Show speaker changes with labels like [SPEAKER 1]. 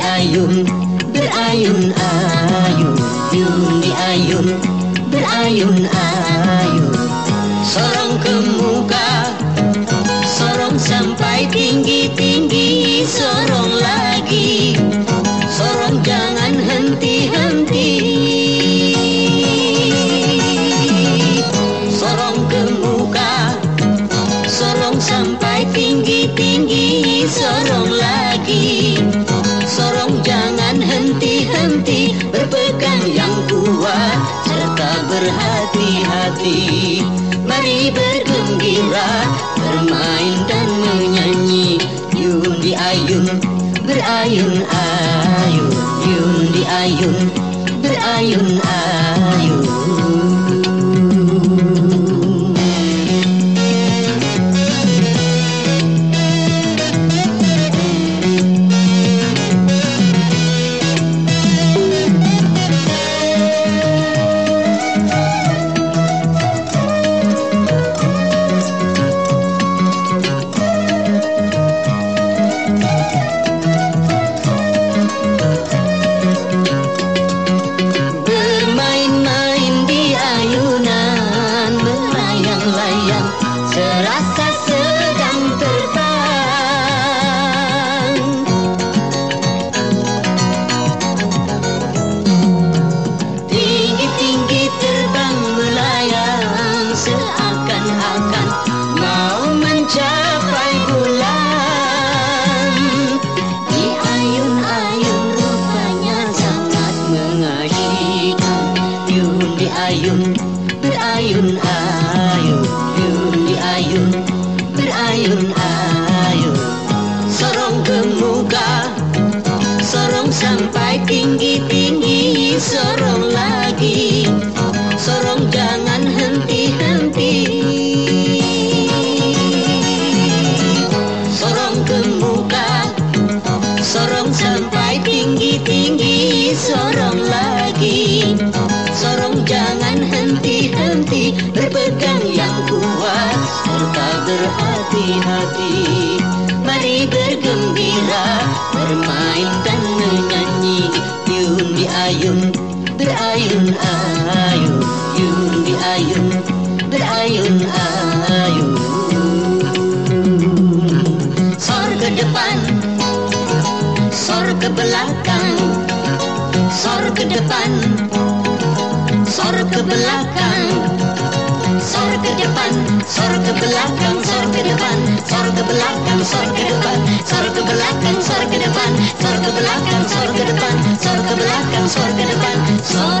[SPEAKER 1] berayun berayun ayun. Yun diayun berayun ayun. Sorong ke muka sorong sampai tinggi tinggi hati Mari bergembira Bermain dan menyanyi. Yundi ayun Berayun ayun Yundi ayun Berayun ayun Seakan-akan mau mencapai bulan. Di ayun-ayun rupanya sangat mengasihkan Yun di ayun, berayun-ayun. Yun di ayun, berayun-ayun. Sorong ke muka Sorong sampai tinggi-tinggi Sorong berhati-hati Mari bergembira Bermain dan menyanyi. Yun di ayun Berayun ayun Yun di ayun Berayun ayun Sor ke depan Sor ke belakang. Sor ke depan Sor ke belakang Sor ke depan Sor ke belakang Sor ke depan Sor ke belakang Sor ke depan Sor ke belakang Sor ke depan Sor ke belakang Sor ke depan Sor ke belakang Sor ke depan Sor